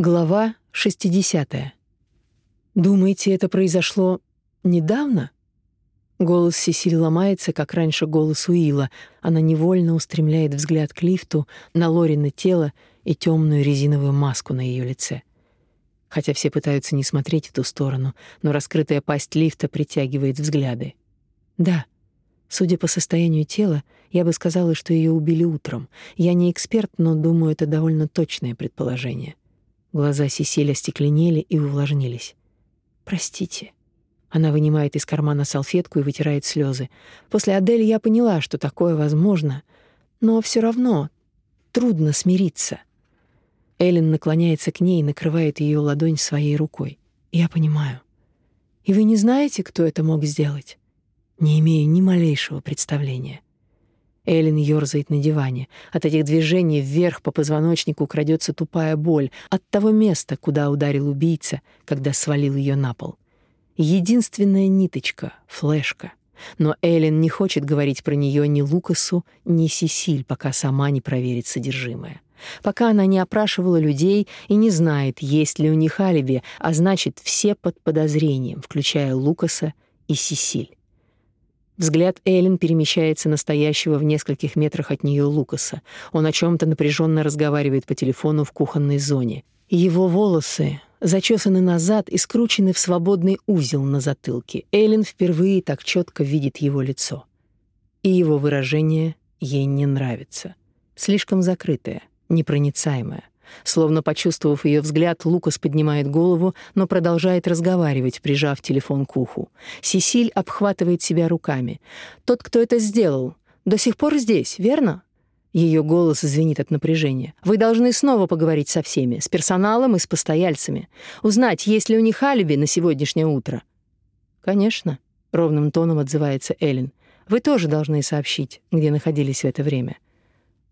Глава 60. Думаете, это произошло недавно? Голос Сесиль ломается, как раньше голос Уилла. Она невольно устремляет взгляд к лифту, на Лорина тело и темную резиновую маску на ее лице. Хотя все пытаются не смотреть в ту сторону, но раскрытая пасть лифта притягивает взгляды. Да, судя по состоянию тела, я бы сказала, что ее убили утром. Я не эксперт, но думаю, это довольно точное предположение. Глаза Сесиль остекленели и увлажнились. «Простите». Она вынимает из кармана салфетку и вытирает слезы. После Адель я поняла, что такое возможно, но все равно трудно смириться. Эллен наклоняется к ней и накрывает ее ладонь своей рукой. Я понимаю. И вы не знаете, кто это мог сделать? Не имею ни малейшего представления. Эллен ёрзает на диване. От этих движений вверх по позвоночнику крадется тупая боль от того места, куда ударил убийца, когда свалил ее на пол. Единственная ниточка — флешка. Но Эллен не хочет говорить про нее ни Лукасу, ни Сесиль, пока сама не проверит содержимое. Пока она не опрашивала людей и не знает, есть ли у них алиби, а значит, все под подозрением, включая Лукаса и Сесиль. Взгляд Эллен перемещается на стоящего в нескольких метрах от нее Лукаса. Он о чем то напряженно разговаривает по телефону в кухонной зоне. Его волосы зачесаны назад и скручены в свободный узел на затылке. Эллен впервые так четко видит его лицо. И его выражение ей не нравится. Слишком закрытое, непроницаемое. Словно почувствовав ее взгляд, Лукас поднимает голову, но продолжает разговаривать, прижав телефон к уху. Сесиль обхватывает себя руками. «Тот, кто это сделал, до сих пор здесь, верно?» Ее голос звенит от напряжения. «Вы должны снова поговорить со всеми, с персоналом и с постояльцами. Узнать, есть ли у них алиби на сегодняшнее утро». «Конечно», — ровным тоном отзывается Эллен. «Вы тоже должны сообщить, где находились в это время».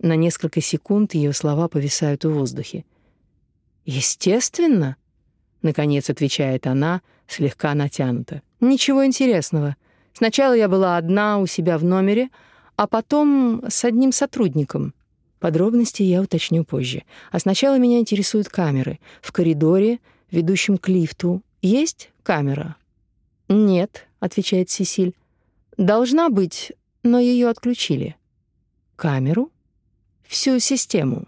На несколько секунд ее слова повисают в воздухе. «Естественно», — наконец отвечает она, слегка натянуто. «Ничего интересного. Сначала я была одна у себя в номере, а потом с одним сотрудником. Подробности я уточню позже. А сначала меня интересуют камеры. В коридоре, ведущем к лифту, есть камера?» «Нет», — отвечает Сесиль. «Должна быть, но ее отключили». «Камеру?» Всю систему.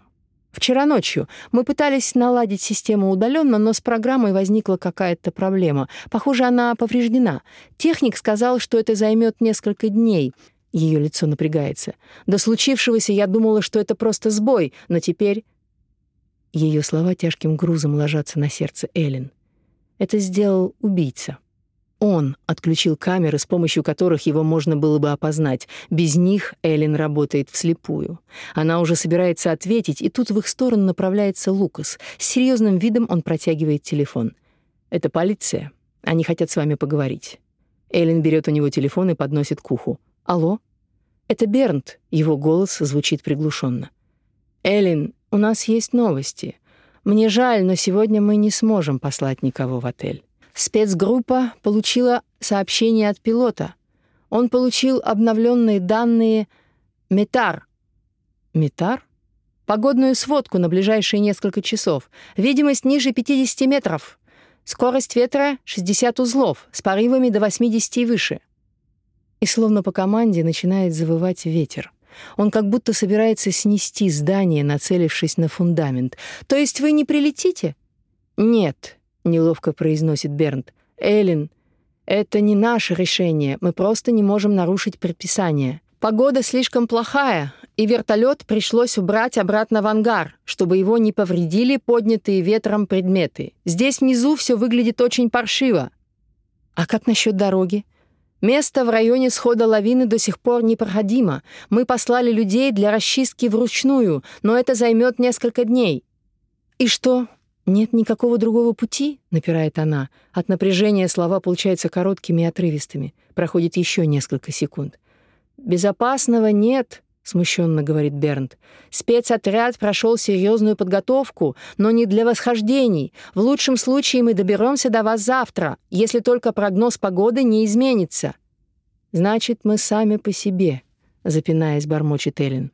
Вчера ночью мы пытались наладить систему удаленно, но с программой возникла какая-то проблема. Похоже, она повреждена. Техник сказал, что это займет несколько дней. Ее лицо напрягается. До случившегося я думала, что это просто сбой, но теперь... Ее слова тяжким грузом ложатся на сердце Эллен. Это сделал убийца. Он отключил камеры, с помощью которых его можно было бы опознать. Без них Эллен работает вслепую. Она уже собирается ответить, и тут в их сторону направляется Лукас. С серьезным видом он протягивает телефон. «Это полиция. Они хотят с вами поговорить». Эллен берет у него телефон и подносит к уху. «Алло?» «Это Бернт», — его голос звучит приглушенно. «Эллен, у нас есть новости. Мне жаль, но сегодня мы не сможем послать никого в отель». Спецгруппа получила сообщение от пилота. Он получил обновленные данные Метар. Метар? Погодную сводку на ближайшие несколько часов. Видимость ниже 50 метров. Скорость ветра 60 узлов, с порывами до 80 и выше. И словно по команде начинает завывать ветер. Он как будто собирается снести здание, нацелившись на фундамент. То есть вы не прилетите? Нет, неловко произносит Бернт. Эллен, это не наше решение. Мы просто не можем нарушить предписание. Погода слишком плохая, и вертолет пришлось убрать обратно в ангар, чтобы его не повредили поднятые ветром предметы. Здесь внизу все выглядит очень паршиво. А как насчет дороги? Место в районе схода лавины до сих пор непроходимо. Мы послали людей для расчистки вручную, но это займет несколько дней. И что, «Нет никакого другого пути?» — напирает она. От напряжения слова получаются короткими и отрывистыми. Проходит еще несколько секунд. «Безопасного нет», — смущенно говорит Бернт. «Спецотряд прошел серьезную подготовку, но не для восхождений. В лучшем случае мы доберемся до вас завтра, если только прогноз погоды не изменится». «Значит, мы сами по себе», — запинаясь, бормочет Эллен.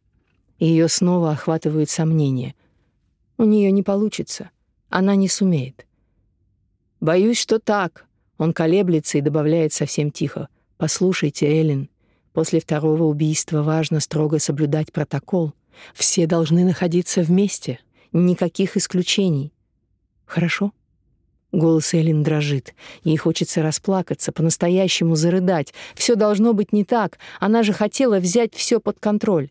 Ее снова охватывают сомнения. У нее не получится. Она не сумеет. Боюсь, что так. Он колеблется и добавляет совсем тихо. Послушайте, Эллен, после второго убийства важно строго соблюдать протокол. Все должны находиться вместе. Никаких исключений. Хорошо? Голос Эллен дрожит. Ей хочется расплакаться, по-настоящему зарыдать. Все должно быть не так. Она же хотела взять все под контроль.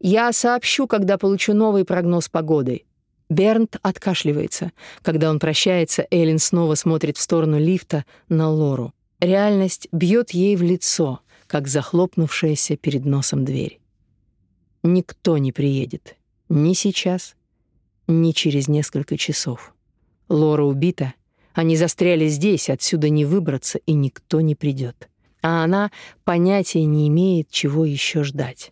Я сообщу, когда получу новый прогноз погоды. Бернт откашливается. Когда он прощается, Эллен снова смотрит в сторону лифта на Лору. Реальность бьет ей в лицо, как захлопнувшаяся перед носом дверь. Никто не приедет. Ни сейчас, ни через несколько часов. Лора убита, они застряли здесь, отсюда не выбраться, и никто не придет. А она понятия не имеет, чего еще ждать.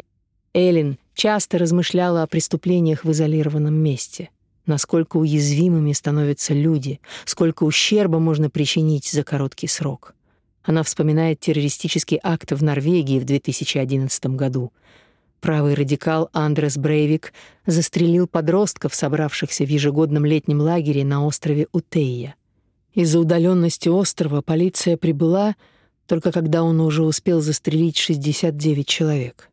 Элин часто размышляла о преступлениях в изолированном месте. Насколько уязвимыми становятся люди, сколько ущерба можно причинить за короткий срок. Она вспоминает террористический акт в Норвегии в 2011 году. Правый радикал Андрес Брейвик застрелил подростков, собравшихся в ежегодном летнем лагере на острове Утея. Из-за удаленности острова полиция прибыла только когда он уже успел застрелить 69 человек.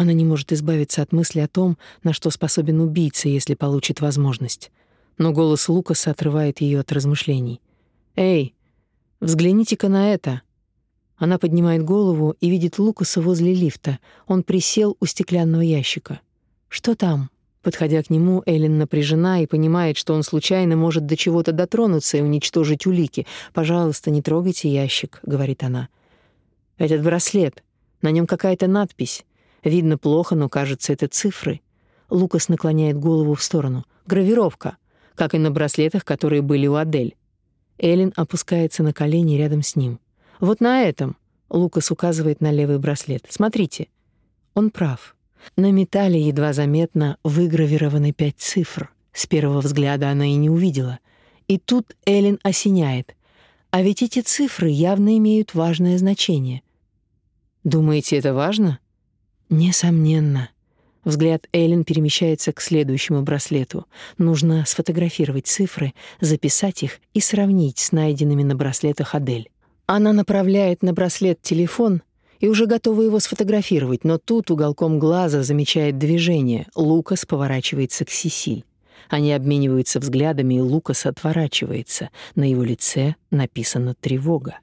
Она не может избавиться от мысли о том, на что способен убийца, если получит возможность. Но голос Лукаса отрывает ее от размышлений. «Эй, взгляните-ка на это!» Она поднимает голову и видит Лукаса возле лифта. Он присел у стеклянного ящика. «Что там?» Подходя к нему, Эллен напряжена и понимает, что он случайно может до чего-то дотронуться и уничтожить улики. «Пожалуйста, не трогайте ящик», — говорит она. «Этот браслет. На нем какая-то надпись. Видно плохо, но кажется, это цифры». Лукас наклоняет голову в сторону. «Гравировка, как и на браслетах, которые были у Адель». Эллен опускается на колени рядом с ним. «Вот на этом», — Лукас указывает на левый браслет. «Смотрите». Он прав. На металле едва заметно выгравированы пять цифр. С первого взгляда она и не увидела. И тут Эллен осеняет. А ведь эти цифры явно имеют важное значение. Думаете, это важно? Несомненно. Взгляд Эллен перемещается к следующему браслету. Нужно сфотографировать цифры, записать их и сравнить с найденными на браслетах Адель. Она направляет на браслет телефон и уже готова его сфотографировать, но тут уголком глаза замечает движение. Лукас поворачивается к Сесиль. Они обмениваются взглядами, и Лукас отворачивается. На его лице написана тревога.